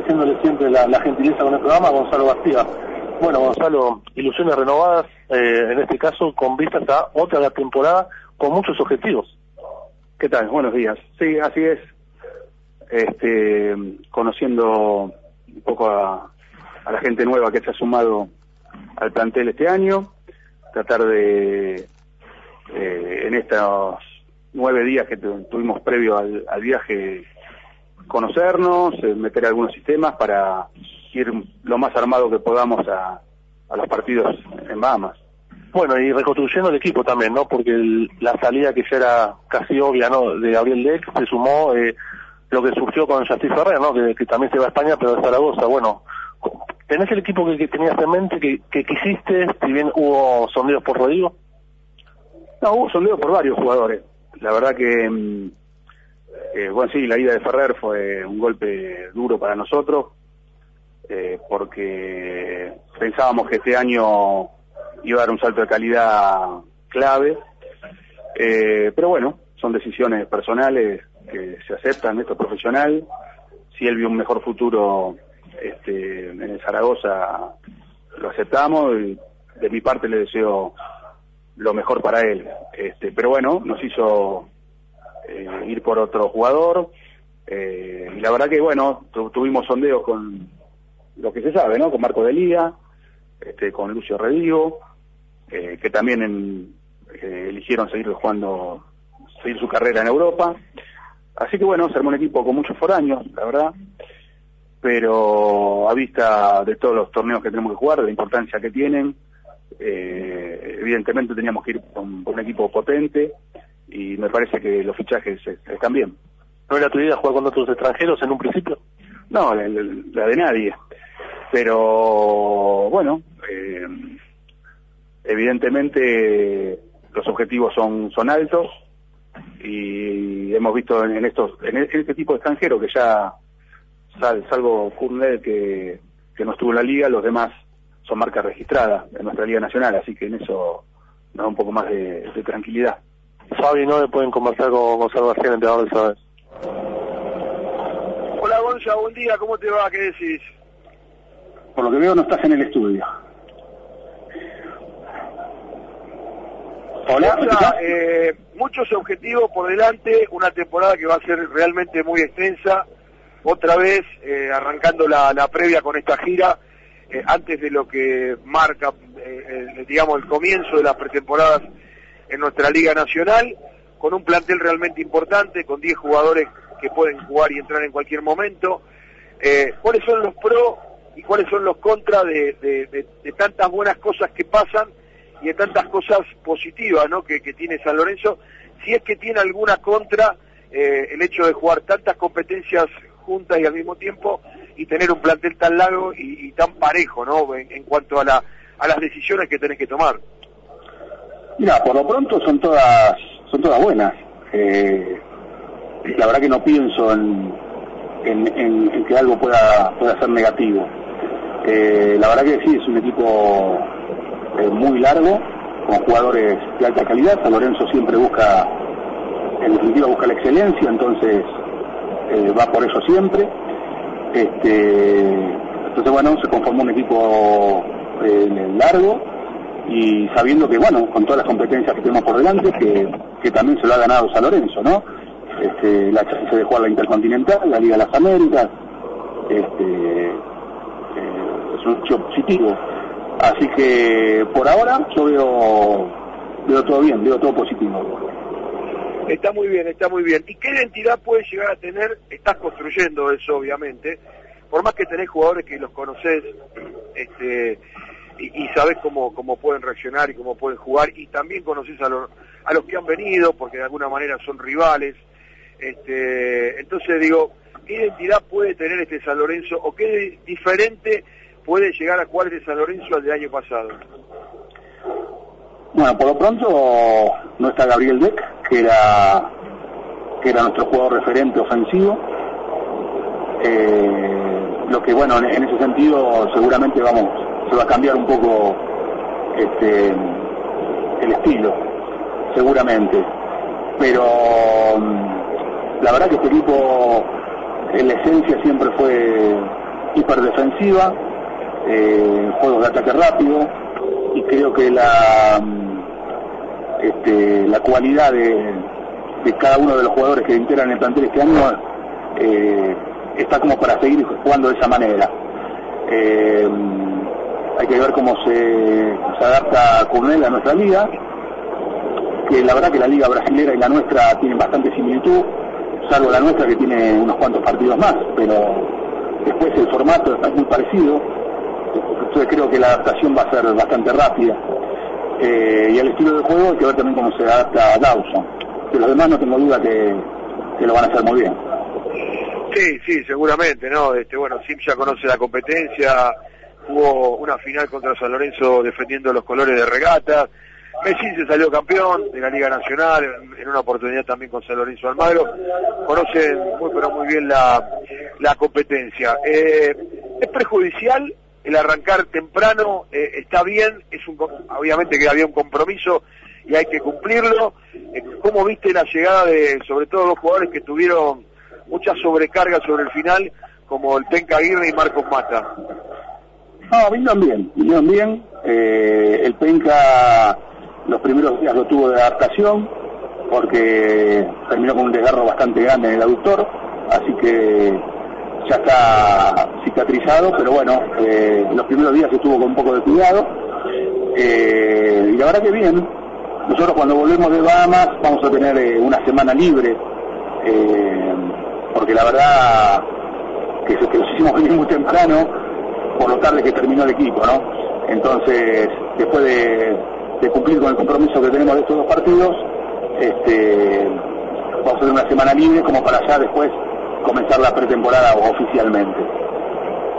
agradeciéndole siempre la, la gentileza con el programa, Gonzalo García. Bueno, Gonzalo, ilusiones renovadas, eh, en este caso con vistas a otra la temporada con muchos objetivos. ¿Qué tal? Buenos días. Sí, así es. Este, conociendo un poco a, a la gente nueva que se ha sumado al plantel este año, tratar de, eh, en estos nueve días que tuvimos previo al viaje, conocernos, eh, meter algunos sistemas para ir lo más armado que podamos a, los partidos en Bahamas. Bueno, y reconstruyendo el equipo también, ¿no? Porque la salida que ya era casi obvia, ¿no? De Gabriel Lex se sumó eh, lo que surgió con Justice Ferrer, ¿no? Que, también se va a España, pero de Zaragoza. Bueno, ¿tenés el equipo que, tenías en mente, que, que, quisiste, si bien hubo sondeos por Rodrigo? No, hubo sondeos por varios jugadores. La verdad que mm, eh, bueno, sí, la ida de Ferrer fue un golpe duro para nosotros, eh, porque pensábamos que este año iba a dar un salto de calidad clave, eh, pero bueno, son decisiones personales que se aceptan, esto es profesional, si él vio un mejor futuro este, en Zaragoza, lo aceptamos y de mi parte le deseo lo mejor para él, este, pero bueno, nos hizo eh, ir por otro jugador. Eh, y la verdad que, bueno, tu, tuvimos sondeos con lo que se sabe, ¿no? Con Marco Delía, este, con Lucio Redigo, eh, que también en, eh, eligieron seguir jugando, seguir su carrera en Europa. Así que, bueno, se un equipo con muchos foráneos, la verdad. Pero a vista de todos los torneos que tenemos que jugar, de la importancia que tienen, eh, evidentemente teníamos que ir con, con un equipo potente y me parece que los fichajes están bien. ¿No era tu idea jugar con otros extranjeros en un principio? No, la, de nadie. Pero bueno, eh, evidentemente los objetivos son, son altos y hemos visto en, estos e-, en este tipo de extranjeros que ya salvo Kurnel que, que no estuvo en la liga, los demás son marcas registradas en nuestra liga nacional, así que en eso nos da un poco más de tranquilidad. Fabi no pueden conversar con Gonzalo García, entrenador de Sabes. Hola Gonza, buen día, ¿cómo te va? ¿Qué decís? Por lo que veo no estás en el estudio. Hola. Gonza, eh, muchos objetivos por delante, una temporada que va a ser realmente muy extensa, otra vez eh, arrancando la, previa con esta gira, eh, antes de lo que marca, eh, digamos, el comienzo de las pretemporadas en nuestra Liga Nacional, con un plantel realmente importante, con 10 jugadores que pueden jugar y entrar en cualquier momento. Eh, ¿Cuáles son los pro y cuáles son los contras de, tantas buenas cosas que pasan y de tantas cosas positivas que, tiene San Lorenzo? Si es que tiene alguna contra eh, el hecho de jugar tantas competencias juntas y al mismo tiempo y tener un plantel tan largo y, tan parejo en, cuanto a, a las decisiones que tenés que tomar. Mira, por lo pronto son todas, son todas buenas. Eh, la verdad que no pienso en, en, que algo pueda, pueda ser negativo. Eh, la verdad que sí, es un equipo eh, muy largo, con jugadores de alta calidad. San Lorenzo siempre busca, en definitiva, busca la excelencia, entonces va por eso siempre. Este, entonces, bueno, se conformó un equipo largo, y sabiendo que, bueno, con todas las competencias que tenemos por delante, que, que también se lo ha ganado San Lorenzo, ¿no? Este, la chance de jugar la Intercontinental, la Liga de las Américas, este, eh, es un hecho positivo. Así que por ahora yo veo, veo todo bien, veo todo positivo. Está muy bien, está muy bien. ¿Y qué identidad puede llegar a tener? Estás construyendo eso, obviamente. Por más que tenés jugadores que los conocés, este, y, y sabes cómo, cómo pueden reaccionar y cómo pueden jugar y también conoces a, lo, a los que han venido porque de alguna manera son rivales. Este, entonces digo, ¿qué identidad puede tener este San Lorenzo o qué diferente puede llegar a cuál es de San Lorenzo al del año pasado? Bueno, por lo pronto no está Gabriel Beck, que era, que era nuestro jugador referente ofensivo. Eh, lo que bueno, en ese sentido seguramente vamos se va a cambiar un poco este, el estilo, seguramente. Pero mm, la verdad que este equipo, en la esencia siempre fue hiperdefensiva, eh, juegos de ataque rápido, y creo que la, mm, este, la cualidad de, de, cada uno de los jugadores que integran el plantel este año eh, está como para seguir jugando de esa manera. Eh, hay que ver cómo se, adapta con él a nuestra liga, que la verdad que la liga brasilera y la nuestra tienen bastante similitud, salvo la nuestra que tiene unos cuantos partidos más, pero después el formato está muy parecido, entonces creo que la adaptación va a ser bastante rápida. Eh, y al estilo de juego hay que ver también cómo se adapta a Dawson, que los demás no tengo duda que, que lo van a hacer muy bien. Sí, sí, seguramente, ¿no? Este, bueno, Sim ya conoce la competencia, jugó una final contra San Lorenzo defendiendo los colores de regata. Messi se salió campeón de la Liga Nacional, en una oportunidad también con San Lorenzo Almagro. Conocen muy pero muy bien la, competencia. Eh, es perjudicial el arrancar temprano, eh, está bien, es obviamente que había un compromiso y hay que cumplirlo. Eh, ¿Cómo viste la llegada de, sobre todo, los jugadores que tuvieron mucha sobrecarga sobre el final, como el Tenca Aguirre y Marcos Mata? No, vinieron bien, vinieron bien. Eh, el Penca los primeros días lo tuvo de adaptación porque terminó con un desgarro bastante grande en el aductor, así que ya está cicatrizado, pero bueno, eh, los primeros días estuvo con un poco de cuidado. Eh, y la verdad que bien, nosotros cuando volvemos de Bahamas vamos a tener una semana libre, porque la verdad que, que, los hicimos venir muy temprano por lo tarde que terminó el equipo, ¿no? Entonces, después de, cumplir con el compromiso que tenemos de estos dos partidos, este, vamos a hacer una semana libre como para ya después comenzar la pretemporada oficialmente.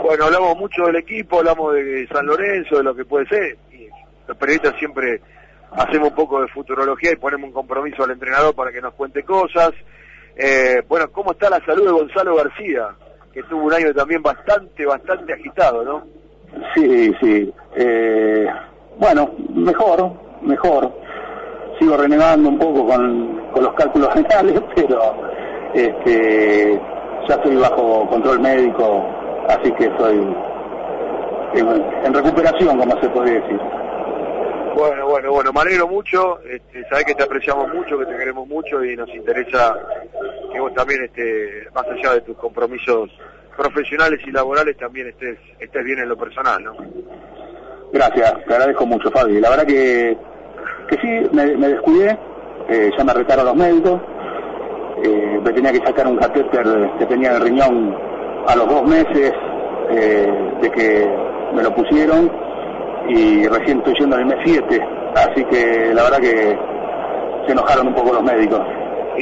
Bueno, hablamos mucho del equipo, hablamos de San Lorenzo, de lo que puede ser. Y los periodistas siempre hacemos un poco de futurología y ponemos un compromiso al entrenador para que nos cuente cosas. Eh, bueno, ¿cómo está la salud de Gonzalo García? que tuvo un año también bastante, bastante agitado, ¿no? Sí, sí. Eh, bueno, mejor, mejor. Sigo renegando un poco con, con los cálculos renales, pero este, ya estoy bajo control médico, así que estoy en, recuperación, como se podría decir. Bueno, bueno, bueno, me alegro mucho, este, sabés que te apreciamos mucho, que te queremos mucho y nos interesa que vos también, este, más allá de tus compromisos profesionales y laborales, también estés, estés bien en lo personal, ¿no? Gracias, te agradezco mucho, Fabi. La verdad que, que sí, me, descuidé, eh, ya me retaron los médicos, eh, me tenía que sacar un catéter que tenía en el riñón a los dos meses eh, de que me lo pusieron y recién estoy yendo en el mes 7, así que la verdad que se enojaron un poco los médicos.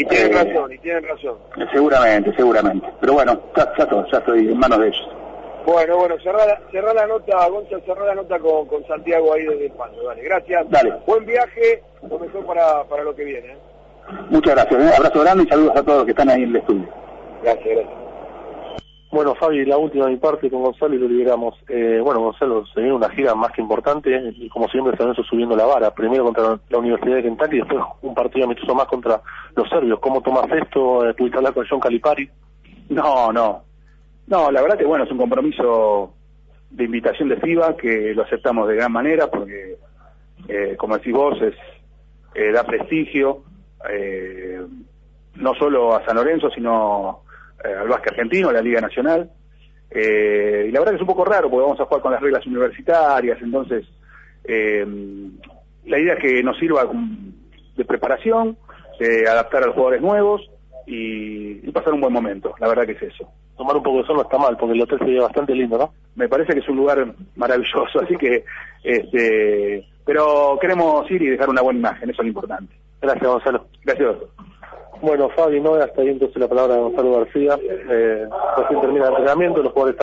Y tienen eh, razón, y tienen razón. Seguramente, seguramente. Pero bueno, ya, ya, ya estoy en manos de ellos. Bueno, bueno, cerrar la, la nota, Gonza, cerrar la nota con, con Santiago ahí desde España. Dale, gracias. Dale. Buen viaje, lo mejor para, para lo que viene. ¿eh? Muchas gracias. Un abrazo grande y saludos a todos los que están ahí en el estudio. Gracias, gracias. Bueno, Fabi, la última de mi parte con Gonzalo y lo liberamos. Eh, bueno, Gonzalo, se viene una gira más que importante y como siempre San Lorenzo subiendo la vara, primero contra la Universidad de Kentucky y después un partido amistoso más contra los serbios. ¿Cómo tomas esto? Eh, ¿Tuviste hablar con John Calipari? No, no. No, la verdad que bueno, es un compromiso de invitación de FIBA que lo aceptamos de gran manera porque, eh, como decís vos, es, eh, da prestigio eh, no solo a San Lorenzo, sino eh, al básquet argentino, a la Liga Nacional. Eh, y la verdad que es un poco raro porque vamos a jugar con las reglas universitarias, entonces eh, la idea es que nos sirva de preparación, de adaptar a los jugadores nuevos y, pasar un buen momento, la verdad que es eso. Tomar un poco de sol no está mal, porque el hotel se ve bastante lindo, ¿no? Me parece que es un lugar maravilloso, así que, este, pero queremos ir y dejar una buena imagen, eso es lo importante. Gracias, Gonzalo. Gracias. Bueno, Fabi no, hasta ahí entonces la palabra de Gonzalo García. Eh, recién termina el entrenamiento, los jugadores